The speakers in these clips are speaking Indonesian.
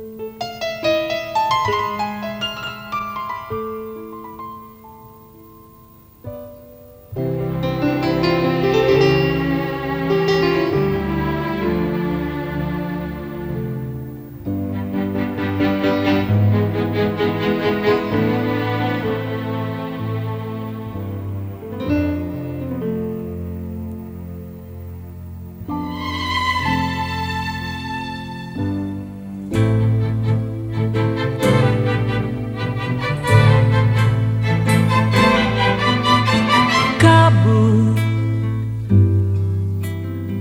Música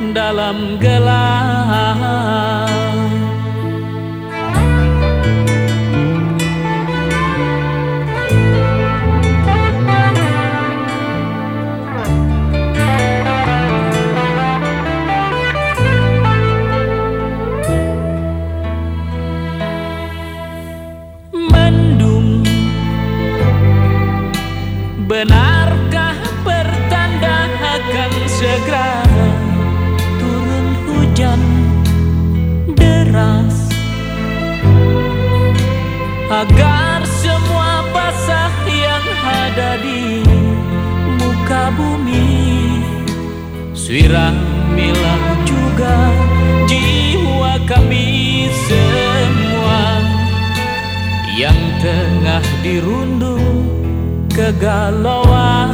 dalam gelap basah yang ada di muka bumi. Swiramilah juga jiwa kami semua Yang tengah dirundung kegalauan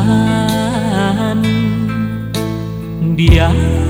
Tuhan. Dialah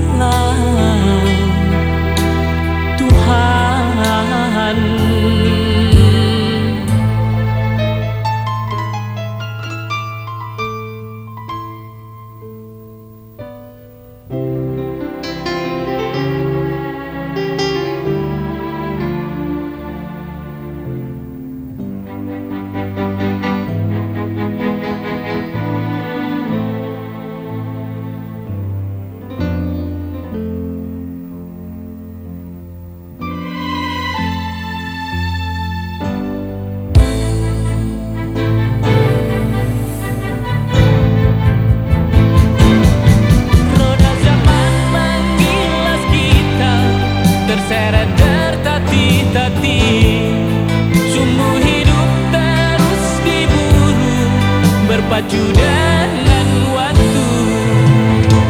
berpacu dengan waktu.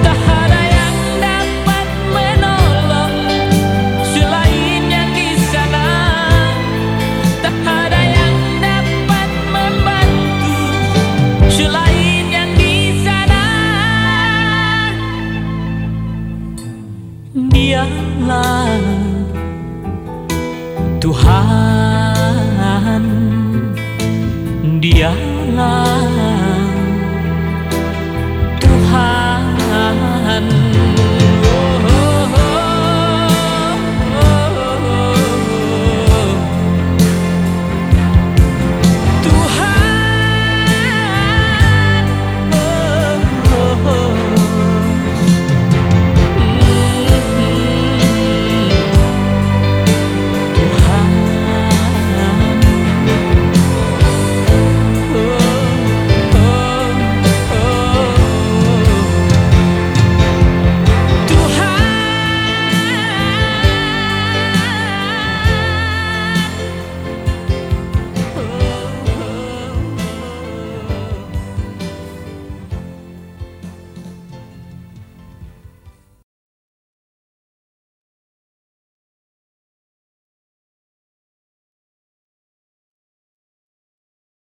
Tak ada yang dapat menolong Selain yang di sana. Tak ada yang dapat membantu Selain yang di sana. Dialah Tuhan. Dialah